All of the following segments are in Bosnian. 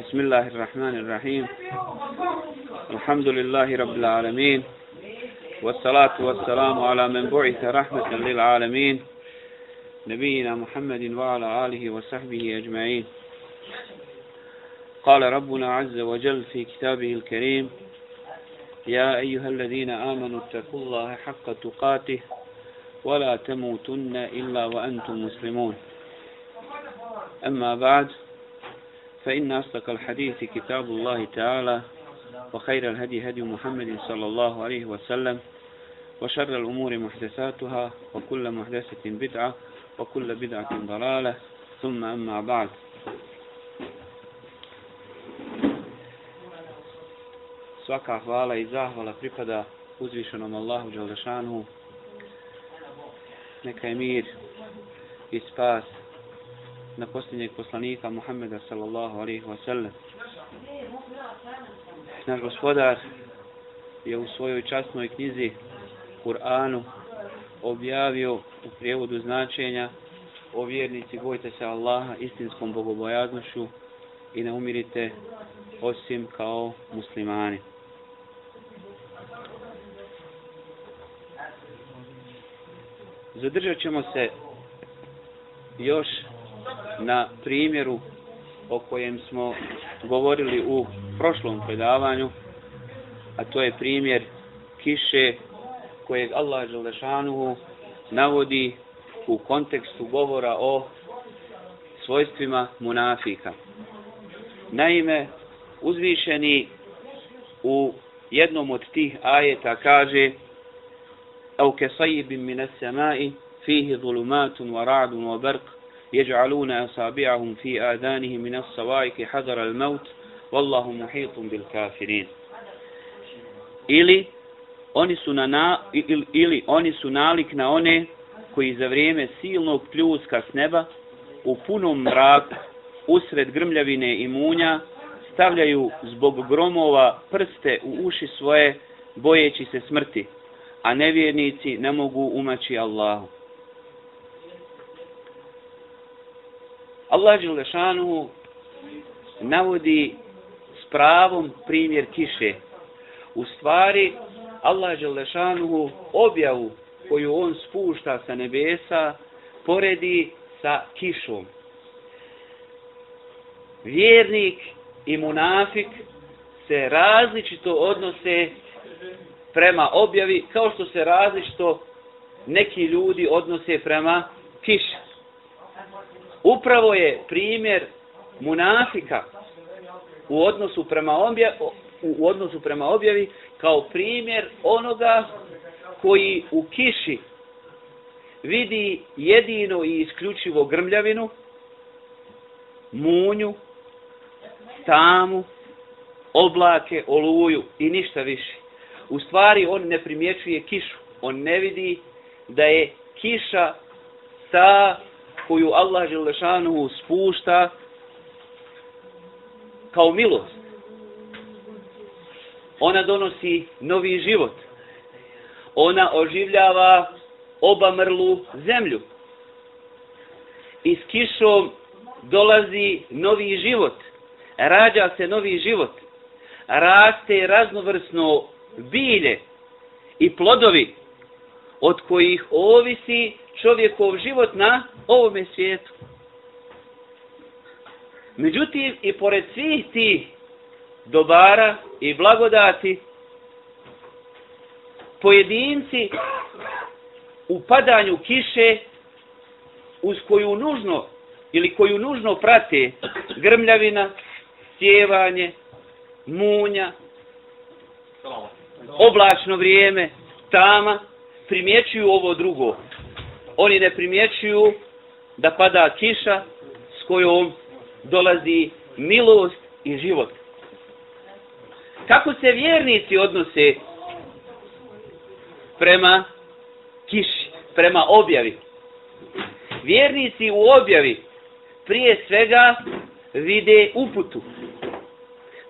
بسم الله الرحمن الرحيم. الحمد لله رب العالمين. والصلاة والسلام على من بعث رحمة للعالمين. نبينا محمد وعلى آله وصحبه أجمعين. قال ربنا عز وجل في كتابه الكريم يا أيها الذين آمنوا اتقوا الله حق تقاته ولا تموتن إلا وأنتم مسلمون. أما بعد فإن أصدق الحديث كتاب الله تعالى وخير الهدي هدي محمد صلى الله عليه وسلم وشر الأمور محدثاتها وكل محدثة بدعة وكل بدعة ضلالة ثم أما بعد Svaka hvala i zahvala pripada uzvišenom Allahu Đalešanu. Neka je mir i spas na posljednjeg poslanika Muhammeda sallallahu alaihi wa sallam. Naš gospodar je u svojoj časnoj knjizi Kur'anu objavio u prijevodu značenja o vjernici bojte se Allaha istinskom bogobojaznošću i ne umirite osim kao muslimani. Zadržat ćemo se još na primjeru o kojem smo govorili u prošlom predavanju, a to je primjer kiše kojeg Allah Želešanuhu navodi u kontekstu govora o svojstvima munafika. Naime, uzvišeni u jednom od tih ajeta kaže أو كصيب من السماء فيه ظلمات ورعد وبرق يجعلون أصابعهم في آذانهم من الصواعق حذر الموت والله محيط بالكافرين ili oni su na, na ili, ili oni su nalik na one koji za vrijeme silnog pljuska s neba u punom mraku usred grmljavine i munja stavljaju zbog gromova prste u uši svoje bojeći se smrti a nevjernici ne mogu umaći Allahu Allah Đelešanu navodi s pravom primjer kiše. U stvari, Allah Đelešanu objavu koju on spušta sa nebesa poredi sa kišom. Vjernik i munafik se različito odnose prema objavi kao što se različito neki ljudi odnose prema kiši upravo je primjer munafika u odnosu prema objavi, u odnosu prema objavi kao primjer onoga koji u kiši vidi jedino i isključivo grmljavinu, munju, tamu, oblake, oluju i ništa više. U stvari on ne primjećuje kišu. On ne vidi da je kiša ta koju Allah Želešanuhu spušta kao milost. Ona donosi novi život. Ona oživljava obamrlu zemlju. I s kišom dolazi novi život. Rađa se novi život. Raste raznovrsno bilje i plodovi od kojih ovisi čovjekov život na ovome svijetu. Međutim, i pored svih tih dobara i blagodati, pojedinci u padanju kiše uz koju nužno ili koju nužno prate grmljavina, sjevanje, munja, oblačno vrijeme, tama, primjećuju ovo drugo oni ne primjećuju da pada kiša s kojom dolazi milost i život. Kako se vjernici odnose prema kiši, prema objavi? Vjernici u objavi prije svega vide uputu,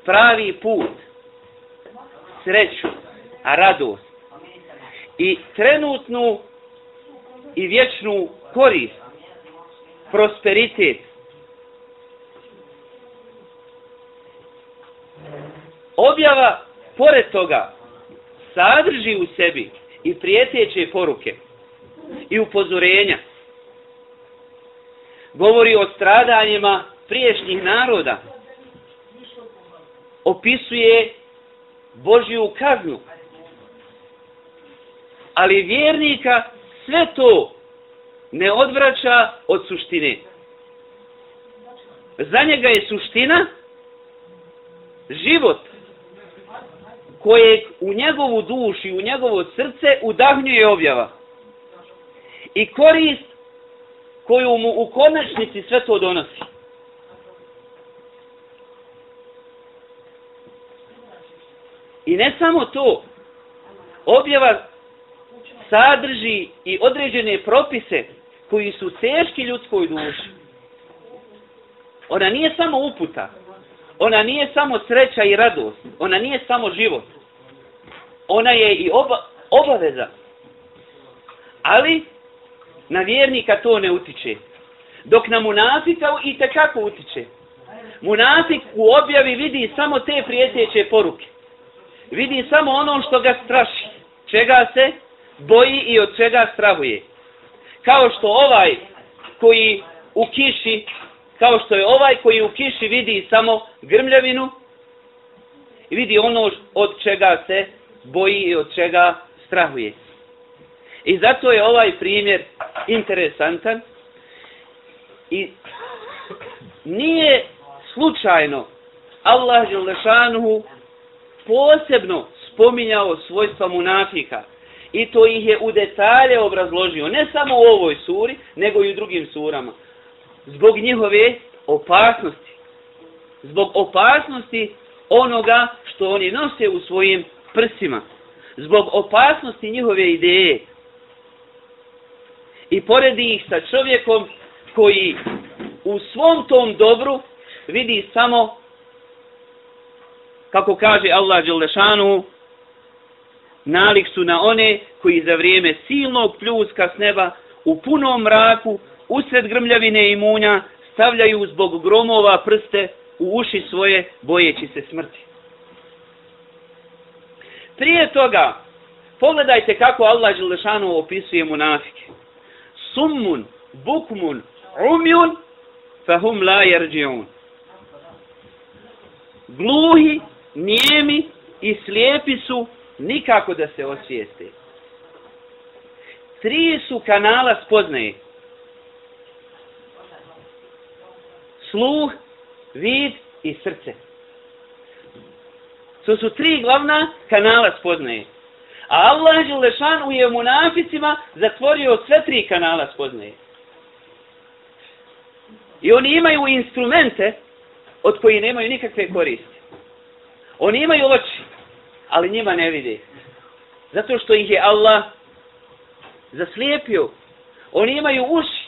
pravi put, sreću, a radost i trenutnu i vječnu korist, prosperitet. Objava, pored toga, sadrži u sebi i prijeteće poruke i upozorenja. Govori o stradanjima priješnjih naroda. Opisuje Božju kaznu. Ali vjernika sve to ne odvraća od suštine. Za njega je suština život koje u njegovu dušu i u njegovo srce udahnjuje objava. I korist koju mu u konačnici sve to donosi. I ne samo to, objava sadrži i određene propise koji su teški ljudskoj duši. Ona nije samo uputa, ona nije samo sreća i radost, ona nije samo život. Ona je i oba, obaveza. Ali na vjernika to ne utiče. Dok na munafika i tekako utiče. Munafik u objavi vidi samo te prijeteće poruke. Vidi samo ono što ga straši. Čega se boji i od čega strahuje. Kao što ovaj koji u kiši, kao što je ovaj koji u kiši vidi samo grmljavinu i vidi ono od čega se boji i od čega strahuje. I zato je ovaj primjer interesantan i nije slučajno Allah Želešanuhu posebno spominjao svojstva munafika i to ih je u detalje obrazložio, ne samo u ovoj suri, nego i u drugim surama. Zbog njihove opasnosti. Zbog opasnosti onoga što oni nose u svojim prsima. Zbog opasnosti njihove ideje. I poredi ih sa čovjekom koji u svom tom dobru vidi samo, kako kaže Allah Đelešanu, nalik su na one koji za vrijeme silnog pljuska s neba u punom mraku, usred grmljavine i munja, stavljaju zbog gromova prste u uši svoje bojeći se smrti. Prije toga, pogledajte kako Allah Želešanu opisuje munafike. Summun, bukmun, umjun, fahum la jerđion. Gluhi, nijemi i slijepi su nikako da se osvijeste. Tri su kanala spoznaje. Sluh, vid i srce. To su tri glavna kanala spoznaje. A Allah Želešan u je munaficima zatvorio sve tri kanala spoznaje. I oni imaju instrumente od koji nemaju nikakve koriste. Oni imaju oči, ali njima ne vide. Zato što ih je Allah zaslijepio. Oni imaju uši,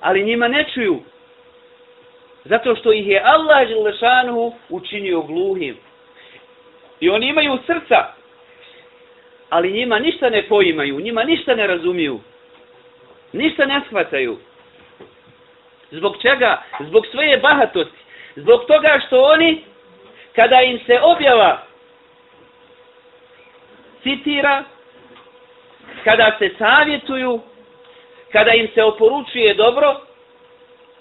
ali njima ne čuju. Zato što ih je Allah Želešanu učinio gluhim. I oni imaju srca, ali njima ništa ne poimaju, njima ništa ne razumiju. Ništa ne shvataju. Zbog čega? Zbog svoje bahatosti. Zbog toga što oni kada im se objava citira, kada se savjetuju, kada im se oporučuje dobro,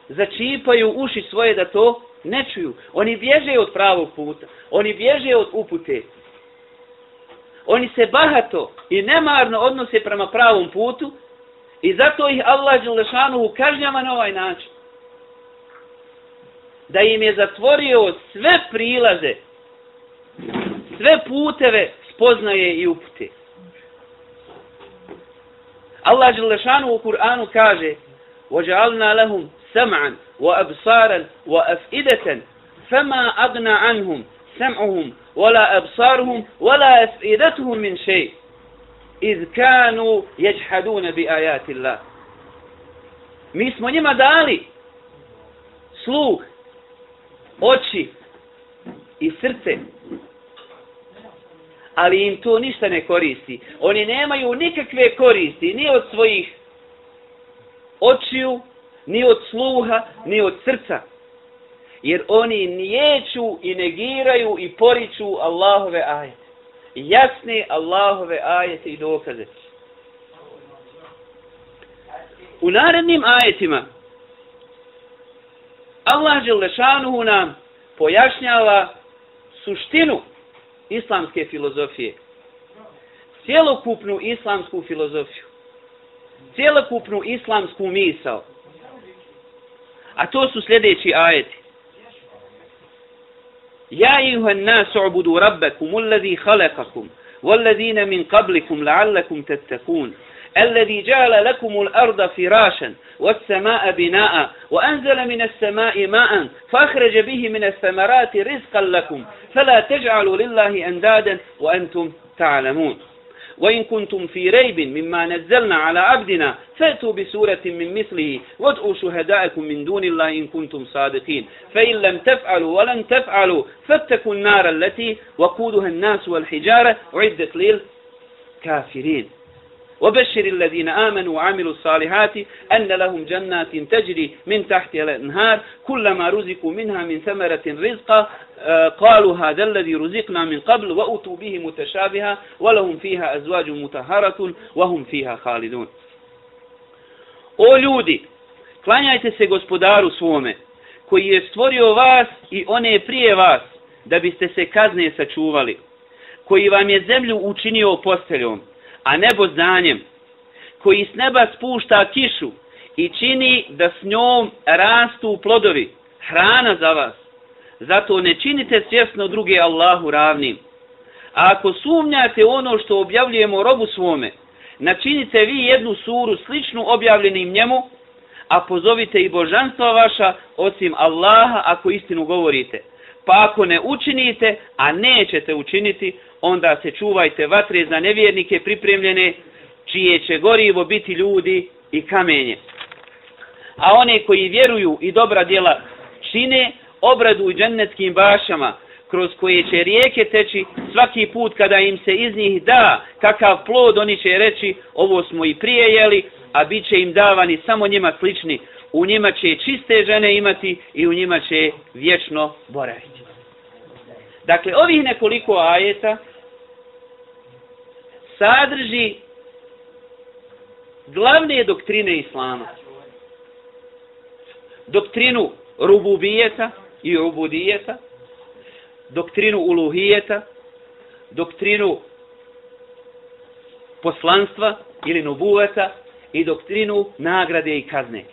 začipaju uši svoje da to ne čuju. Oni bježe od pravog puta. Oni bježe od upute. Oni se bahato i nemarno odnose prema pravom putu i zato ih Allah Đelešanu kažnjava na ovaj način da im je zatvorio sve prilaze, sve puteve spoznaje i upute. Allah Đelešanu u Kur'anu kaže وَجَعَلْنَا لَهُمْ سَمْعًا وَأَبْصَارًا وَأَفْئِدَةً فَمَا أَغْنَى عَنْهُمْ سَمْعُهُمْ وَلَا أَبْصَارُهُمْ وَلَا أَفْئِدَتُهُمْ مِنْ شَيْءٍ إِذْ كَانُوا يَجْحَدُونَ بِآيَاتِ اللَّهِ Mi smo njima dali sluh, oči i srce. Ali im to ništa ne koristi. Oni nemaju nikakve koristi ni od svojih očiju, ni od sluha, ni od srca. Jer oni nijeću i negiraju i poriču Allahove ajete. Jasne Allahove ajete i dokaze. U narednim ajetima Allah Želešanuhu nam pojašnjava suštinu islamske filozofije. Cijelokupnu islamsku filozofiju. Cijelokupnu islamsku misao. A to su sljedeći ajeti. Ja ihuhan nas ubudu rabbekum, ulladhi khalakakum, والذين من قبلكم لعلكم تتقون الذي جعل لكم الأرض فراشا والسماء بناء وأنزل من السماء ماء فأخرج به من الثمرات رزقا لكم. فلا تجعلوا لله أندادا وأنتم تعلمون. وإن كنتم في ريب مما نزلنا على عبدنا فأتوا بسورة من مثله وادعوا شهداءكم من دون الله إن كنتم صادقين. فإن لم تفعلوا ولن تفعلوا فاتقوا النار التي وقودها الناس والحجارة عدت للكافرين. وبشر الذين آمنوا وعملوا الصالحات أن لهم جنات تجري من تحت الأنهار كلما رزقوا منها من ثمرة رزقا قالوا هذا الذي رزقنا من قبل وأتوا به متشابها ولهم فيها أزواج متهرة وهم فيها خالدون O ljudi, klanjajte se gospodaru svome, koji je stvorio vas i one prije vas, da biste se kazne sačuvali, koji vam je zemlju učinio posteljom, a nebo znanjem, koji s neba spušta kišu i čini da s njom rastu plodovi, hrana za vas. Zato ne činite svjesno druge Allahu ravnim. A ako sumnjate ono što objavljujemo robu svome, načinite vi jednu suru sličnu objavljenim njemu, a pozovite i božanstva vaša osim Allaha ako istinu govorite. Pa ako ne učinite, a nećete učiniti, onda se čuvajte vatre za nevjernike pripremljene, čije će gorivo biti ljudi i kamenje. A one koji vjeruju i dobra djela čine, obradu džennetskim bašama, kroz koje će rijeke teći svaki put kada im se iz njih da kakav plod, oni će reći, ovo smo i prije jeli, a bit će im davani samo njima slični. U njima će čiste žene imati i u njima će vječno boraviti. Dakle, ovih nekoliko ajeta sadrži glavne doktrine islama. Doktrinu rububijeta i ubudijeta, doktrinu uluhijeta, doktrinu poslanstva ili nubuveta i doktrinu nagrade i kazne.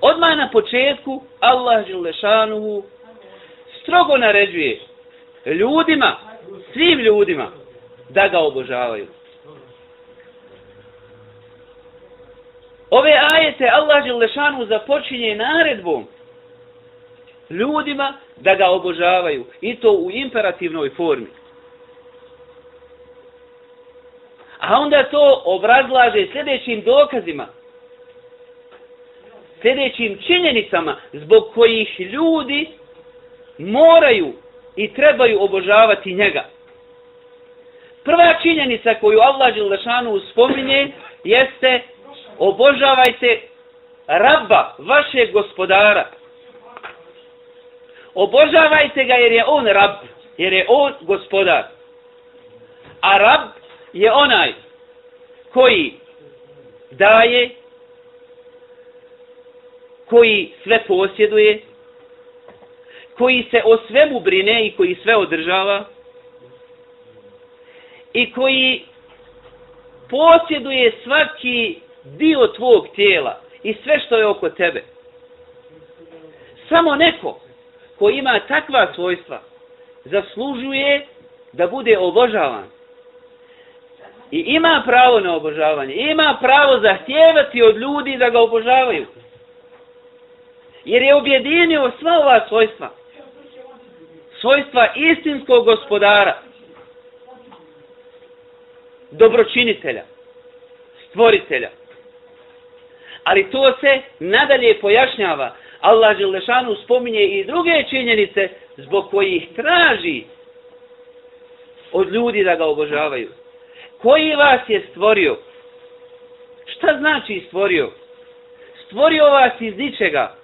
Odmah na početku Allah Želešanuhu strogo naređuje ljudima, svim ljudima, da ga obožavaju. Ove ajete Allah Želešanu započinje naredbom ljudima da ga obožavaju i to u imperativnoj formi. A onda to obrazlaže sljedećim dokazima, sljedećim činjenicama zbog kojih ljudi moraju i trebaju obožavati njega. Prva činjenica koju Allah Đelešanu spominje jeste obožavajte rabba, vašeg gospodara. Obožavajte ga jer je on rab, jer je on gospodar. A rab je onaj koji daje, koji sve posjeduje, koji se o svemu brine i koji sve održava i koji posjeduje svaki dio tvog tijela i sve što je oko tebe. Samo neko ko ima takva svojstva zaslužuje da bude obožavan. I ima pravo na obožavanje. Ima pravo zahtijevati od ljudi da ga obožavaju. Jer je objedinio sva ova svojstva svojstva istinskog gospodara, dobročinitelja, stvoritelja. Ali to se nadalje pojašnjava. Allah Želešanu spominje i druge činjenice zbog kojih traži od ljudi da ga obožavaju. Koji vas je stvorio? Šta znači stvorio? stvorio vas iz ničega.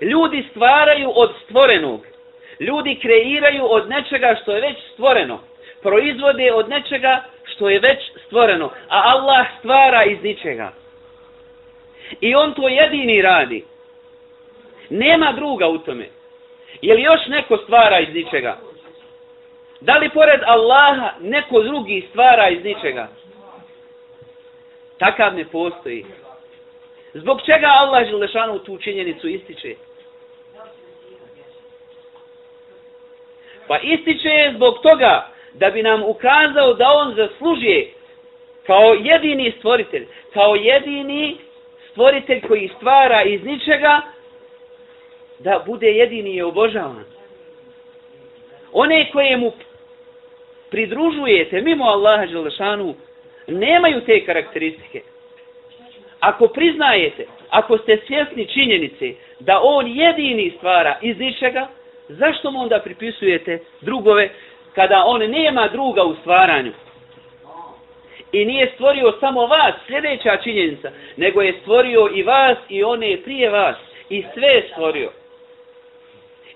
Ljudi stvaraju od stvorenog. Ljudi kreiraju od nečega što je već stvoreno. Proizvode od nečega što je već stvoreno. A Allah stvara iz ničega. I on to jedini radi. Nema druga u tome. Je li još neko stvara iz ničega? Da li pored Allaha neko drugi stvara iz ničega? Takav ne postoji. Zbog čega Allah Želešanu tu činjenicu ističe? Pa ističe je zbog toga da bi nam ukazao da on zaslužuje kao jedini stvoritelj, kao jedini stvoritelj koji stvara iz ničega, da bude jedini i obožavan. One koje mu pridružujete mimo Allaha Želešanu, nemaju te karakteristike. Ako priznajete, ako ste svjesni činjenice da on jedini stvara iz ničega, zašto mu onda pripisujete drugove kada on nema druga u stvaranju? I nije stvorio samo vas, sljedeća činjenica, nego je stvorio i vas i one prije vas. I sve je stvorio.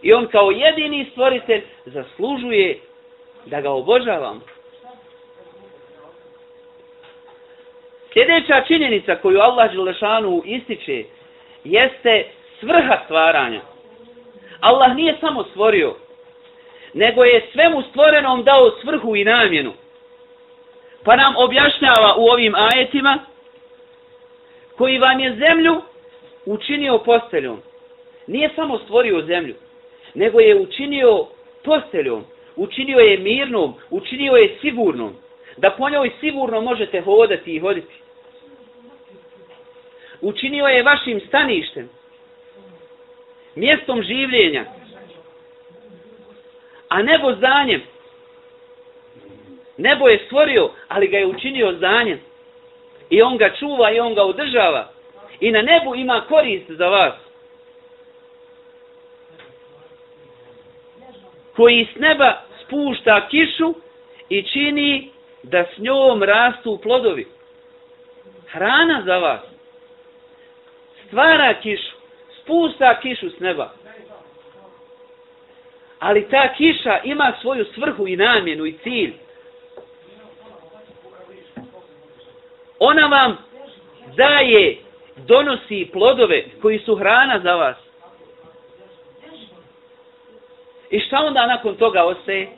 I on kao jedini stvoritelj zaslužuje da ga obožavamo. Sljedeća činjenica koju Allah Đelešanu ističe jeste svrha stvaranja. Allah nije samo stvorio, nego je svemu stvorenom dao svrhu i namjenu. Pa nam objašnjava u ovim ajetima koji vam je zemlju učinio posteljom. Nije samo stvorio zemlju, nego je učinio posteljom, učinio je mirnom, učinio je sigurnom, da po njoj sigurno možete hodati i hoditi učinio je vašim staništem, mjestom življenja, a nebo zanjem. Nebo je stvorio, ali ga je učinio zanjem. I on ga čuva i on ga održava. I na nebu ima korist za vas. Koji s neba spušta kišu i čini da s njom rastu plodovi. Hrana za vas stvara kišu, spusta kišu s neba. Ali ta kiša ima svoju svrhu i namjenu i cilj. Ona vam daje, donosi plodove koji su hrana za vas. I šta onda nakon toga ostaje?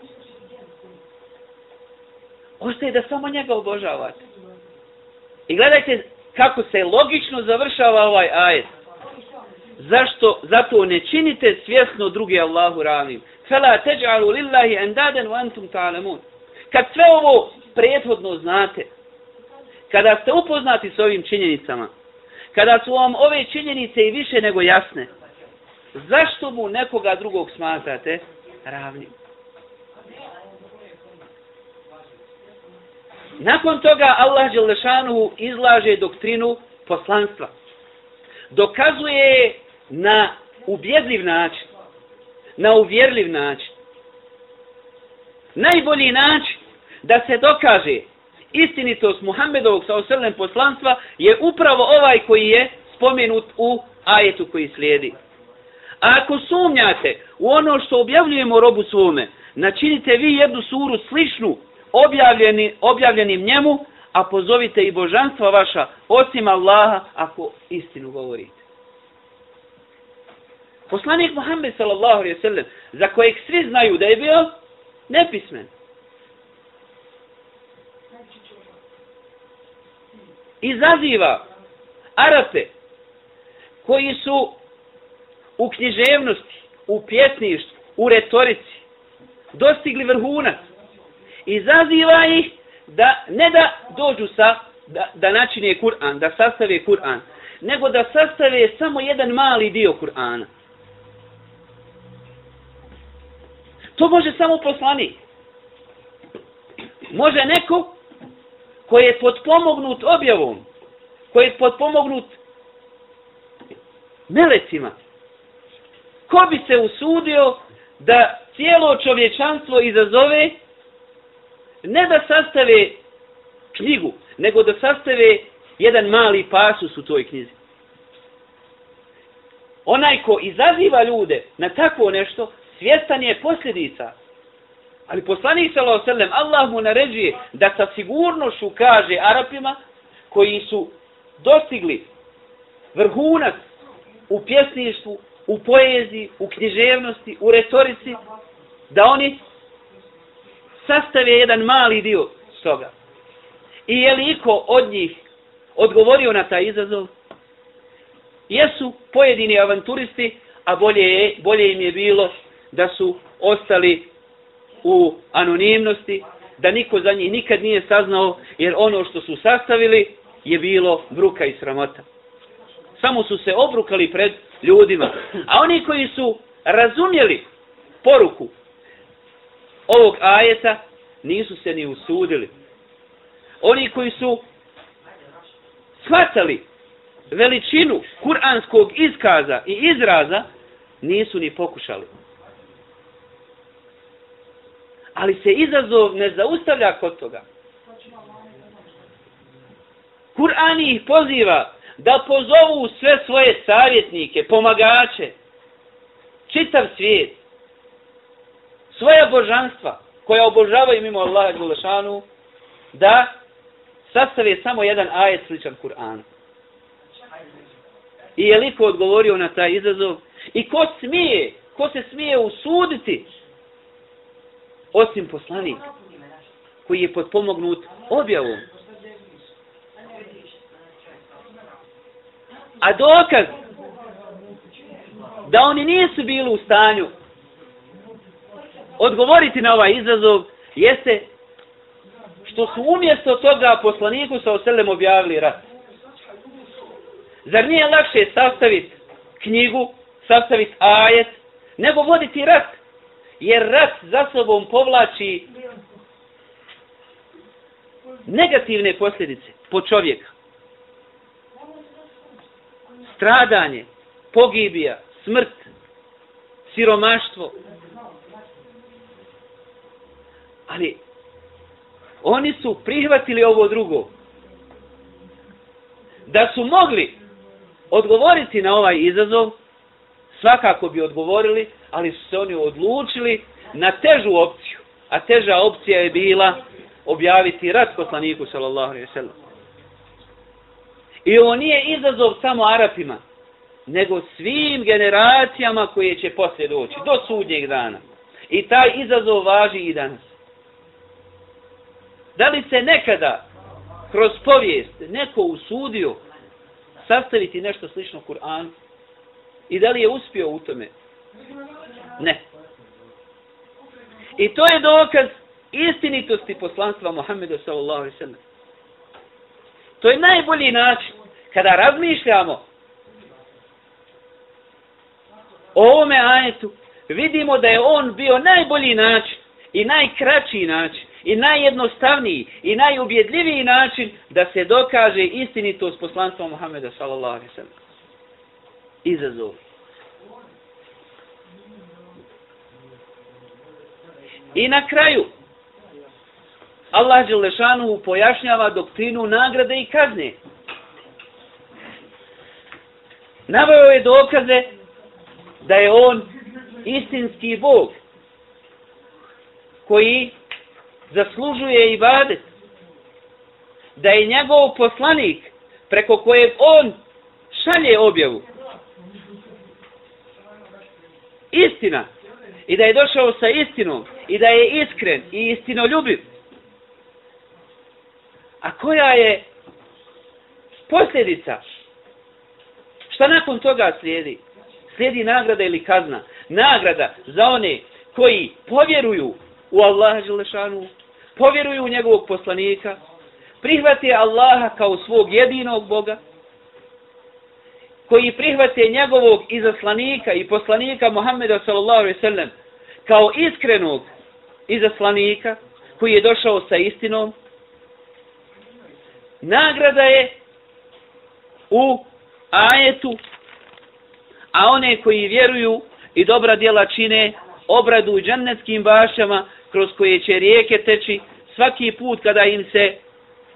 Ostaje da samo njega obožavate. I gledajte kako se logično završava ovaj ajet. Zašto? Zato ne činite svjesno drugi Allahu ravnim. Fela teđalu lillahi endaden wa antum ta'lamun. Kad sve ovo prethodno znate, kada ste upoznati s ovim činjenicama, kada su vam ove činjenice i više nego jasne, zašto mu nekoga drugog smatrate ravnim? Nakon toga Allah Đelešanu izlaže doktrinu poslanstva. Dokazuje na ubjedljiv način, na uvjerljiv način. Najbolji način da se dokaže istinitost Muhammedovog sa poslanstva je upravo ovaj koji je spomenut u ajetu koji slijedi. A ako sumnjate u ono što objavljujemo robu svome, načinite vi jednu suru sličnu objavljeni, objavljenim njemu, a pozovite i božanstva vaša, osim Allaha, ako istinu govorite. Poslanik Muhammed sallallahu alaihi sallam, za kojeg svi znaju da je bio nepismen. Izaziva Arape koji su u književnosti, u pjesništvu, u retorici dostigli vrhunac izaziva ih da ne da dođu sa da, da načine Kur'an, da sastave Kur'an, nego da sastave samo jedan mali dio Kur'ana. To može samo poslanik. Može neko koji je potpomognut objavom, koji je potpomognut melecima. Ko bi se usudio da cijelo čovječanstvo izazove ne da sastave knjigu, nego da sastave jedan mali pasus u toj knjizi. onaj ko izaziva ljude na takvo nešto, svjestan je posljedica. Ali poslanik sallallahu alejhi Allah mu naređuje da sa sigurnošću kaže Arapima koji su dostigli vrhunac u pjesništvu, u poeziji, u književnosti, u retorici, da oni sastave jedan mali dio toga. I je li iko od njih odgovorio na taj izazov? Jesu pojedini avanturisti, a bolje, je, bolje im je bilo da su ostali u anonimnosti, da niko za njih nikad nije saznao, jer ono što su sastavili je bilo bruka i sramota. Samo su se obrukali pred ljudima. A oni koji su razumjeli poruku ovog ajeta, nisu se ni usudili. Oni koji su shvatali veličinu kuranskog iskaza i izraza, nisu ni pokušali. Ali se izazov ne zaustavlja kod toga. Kur'an ih poziva da pozovu sve svoje savjetnike, pomagače, čitav svijet, svoja božanstva koja obožavaju mimo Allaha Đulešanu, da sastave samo jedan ajet sličan Kur'anu. I je liko odgovorio na taj izazov? I ko smije, ko se smije usuditi osim poslanik koji je potpomognut objavom? A dokaz da oni nisu bili u stanju odgovoriti na ovaj izazov jeste što su umjesto toga poslaniku sa oselem objavili rat. Zar nije lakše sastaviti knjigu, sastaviti ajet, nego voditi rat? Jer rat za sobom povlači negativne posljedice po čovjeka. Stradanje, pogibija, smrt, siromaštvo. Ali oni su prihvatili ovo drugo. Da su mogli odgovoriti na ovaj izazov, svakako bi odgovorili, ali su se oni odlučili na težu opciju. A teža opcija je bila objaviti rat poslaniku, sallallahu alaihi sallam. I ovo nije izazov samo Arapima, nego svim generacijama koje će poslije doći, do sudnjeg dana. I taj izazov važi i danas. Da li se nekada kroz povijest neko usudio sastaviti nešto slično Kur'anu? I da li je uspio u tome? Ne. I to je dokaz istinitosti poslanstva Muhammeda sallallahu alaihi sallam. To je najbolji način kada razmišljamo o ovome ajetu, vidimo da je on bio najbolji način i najkraći način i najjednostavniji i najubjedljiviji način da se dokaže istinitost poslanstva Muhammeda sallallahu alaihi sallam. Izazov. I na kraju, Allah Đelešanu pojašnjava doktrinu nagrade i kazne. Navio je dokaze da je on istinski Bog koji zaslužuje i badet. Da je njegov poslanik preko kojeg on šalje objavu. Istina. I da je došao sa istinom. I da je iskren i istinoljubiv. A koja je posljedica? Šta nakon toga slijedi? Slijedi nagrada ili kazna? Nagrada za one koji povjeruju u Allaha Želešanu, povjeruju u njegovog poslanika, prihvate Allaha kao svog jedinog Boga, koji prihvate njegovog izaslanika i poslanika Muhammeda sallallahu kao iskrenog izaslanika koji je došao sa istinom, nagrada je u ajetu, a one koji vjeruju i dobra djela čine obradu u bašama kroz koje će rijeke teći, svaki put kada im se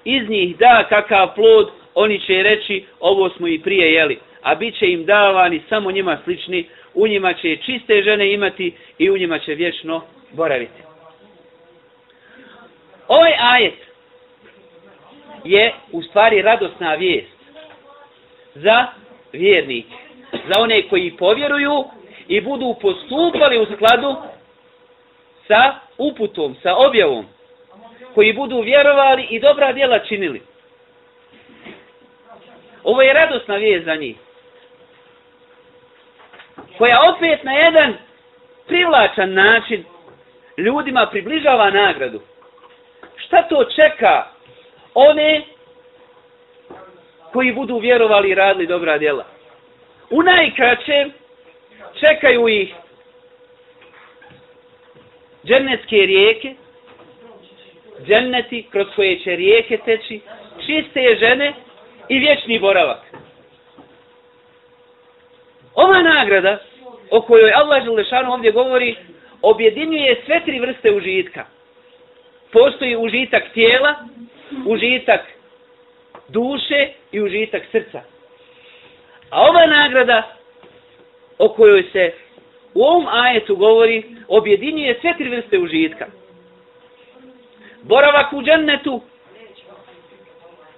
iz njih da kakav plod, oni će reći ovo smo i prije jeli a bit će im davani samo njima slični, u njima će čiste žene imati i u njima će vječno boraviti. Ovaj ajet je u stvari radosna vijest za vjernike, za one koji povjeruju i budu postupali u skladu sa uputom, sa objavom, koji budu vjerovali i dobra djela činili. Ovo je radosna vijest za njih, koja opet na jedan privlačan način ljudima približava nagradu. Šta to čeka one koji budu vjerovali i radili dobra djela? U najkraćem čekaju ih džennetske rijeke, dženneti kroz koje će rijeke teći, čiste žene i vječni boravak. Ova nagrada o kojoj Allah Želešanu ovdje govori objedinjuje sve tri vrste užitka. Postoji užitak tijela, užitak duše i užitak srca. A ova nagrada o kojoj se u ovom ajetu govori objedinjuje sve tri vrste užitka. Boravak u džennetu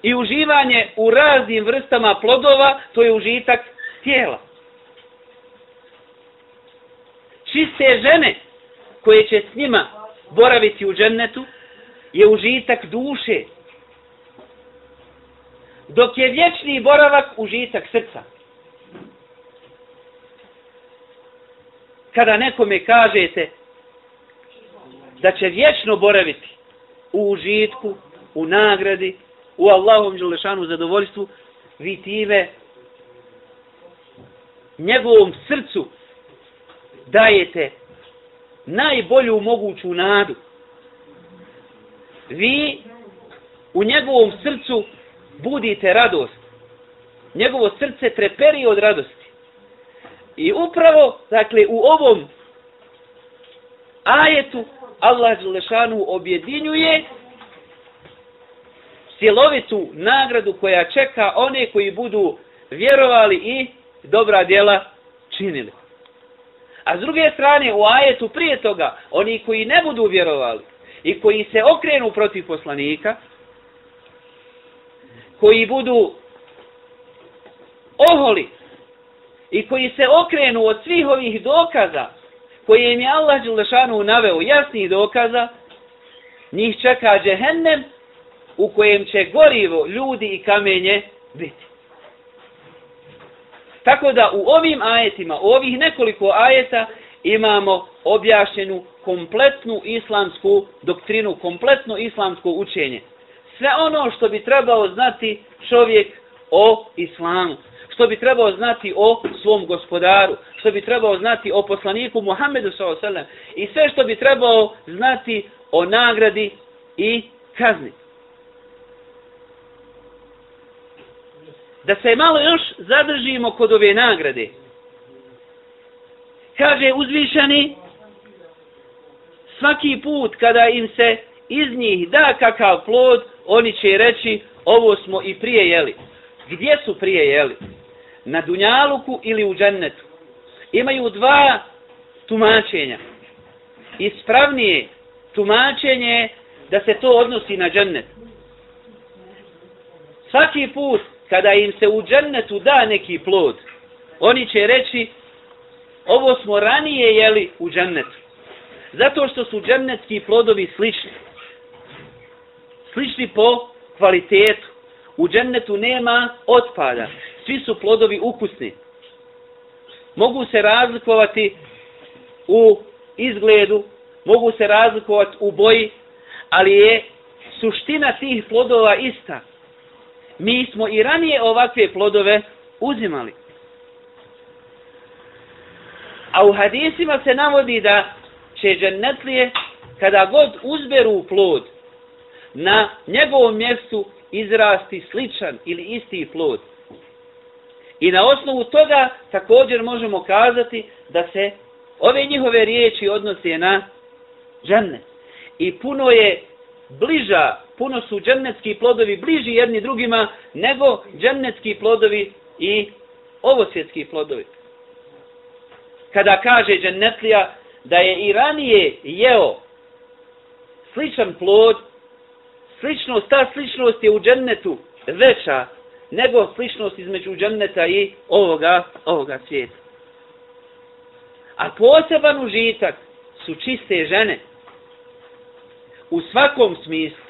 i uživanje u raznim vrstama plodova, to je užitak tijela. Čiste žene koje će s njima boraviti u džennetu je užitak duše. Dok je vječni boravak užitak srca. Kada nekome kažete da će vječno boraviti u užitku, u nagradi, u Allahom Đelešanu zadovoljstvu, vi time njegovom srcu dajete najbolju moguću nadu. Vi u njegovom srcu budite radost. Njegovo srce treperi od radosti. I upravo, dakle, u ovom ajetu Allah Želešanu objedinjuje cjelovitu nagradu koja čeka one koji budu vjerovali i dobra djela činili. A s druge strane, u ajetu prije toga, oni koji ne budu vjerovali i koji se okrenu protiv poslanika, koji budu oholi i koji se okrenu od svih ovih dokaza koje im je Allah Đelešanu naveo jasnih dokaza, njih čeka džehennem u kojem će gorivo ljudi i kamenje biti. Tako da u ovim ajetima, u ovih nekoliko ajeta imamo objašnjenu kompletnu islamsku doktrinu, kompletno islamsko učenje. Sve ono što bi trebao znati čovjek o islamu, što bi trebao znati o svom gospodaru, što bi trebao znati o poslaniku Muhammedu s.a.v. i sve što bi trebao znati o nagradi i kazni. Da se malo još zadržimo kod ove nagrade. Kaže uzvišani, svaki put kada im se iz njih da kakav plod, oni će reći, ovo smo i prije jeli. Gdje su prije jeli? Na Dunjaluku ili u džennetu? Imaju dva tumačenja. Ispravnije tumačenje da se to odnosi na džennet. Svaki put kada im se u džennetu da neki plod, oni će reći, ovo smo ranije jeli u džennetu. Zato što su džennetski plodovi slični. Slični po kvalitetu. U džennetu nema otpada. Svi su plodovi ukusni. Mogu se razlikovati u izgledu, mogu se razlikovati u boji, ali je suština tih plodova ista mi smo i ranije ovakve plodove uzimali. A u hadisima se navodi da će džennetlije, kada god uzberu plod, na njegovom mjestu izrasti sličan ili isti plod. I na osnovu toga također možemo kazati da se ove njihove riječi odnose na džennet. I puno je bliža puno su džennetski plodovi bliži jedni drugima nego džennetski plodovi i ovosvjetski plodovi. Kada kaže džennetlija da je i ranije jeo sličan plod, sličnost, ta sličnost je u džennetu veća nego sličnost između dženneta i ovoga, ovoga svijeta. A poseban užitak su čiste žene. U svakom smislu.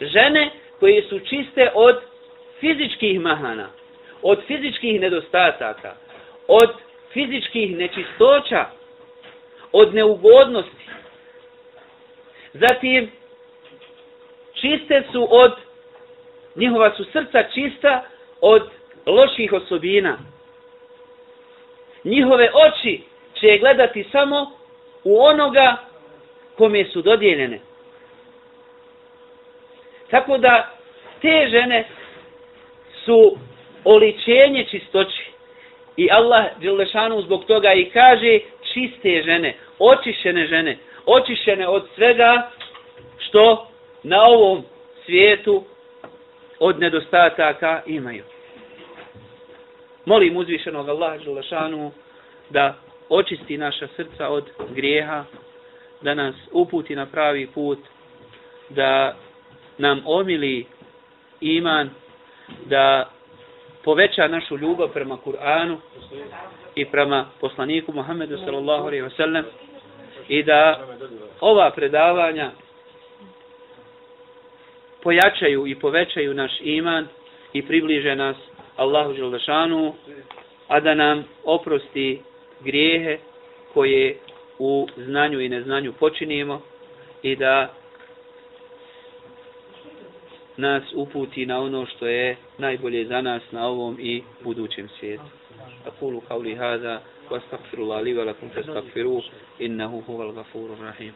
Žene koje su čiste od fizičkih mahana, od fizičkih nedostataka, od fizičkih nečistoća, od neugodnosti. Zatim, čiste su od, njihova su srca čista od loših osobina. Njihove oči će gledati samo u onoga kome su dodijeljene. Tako da te žene su oličenje čistoći. I Allah Đelešanu zbog toga i kaže čiste žene, očišćene žene, očišćene od svega što na ovom svijetu od nedostataka imaju. Molim uzvišenog Allaha Đelešanu da očisti naša srca od grijeha, da nas uputi na pravi put, da nam omili iman, da poveća našu ljubav prema Kur'anu i prema poslaniku Muhammedu sallallahu alaihi wasallam i da ova predavanja pojačaju i povećaju naš iman i približe nas Allahu Đeldašanu, a da nam oprosti grijehe koje u znanju i neznanju počinimo i da nas uputi na ono što je najbolje za nas na ovom i budućem svijetu. Aqulu kauli hadha wa astaghfirullaha li wa lakum fastaghfiruhu innahu huval gafurur rahim.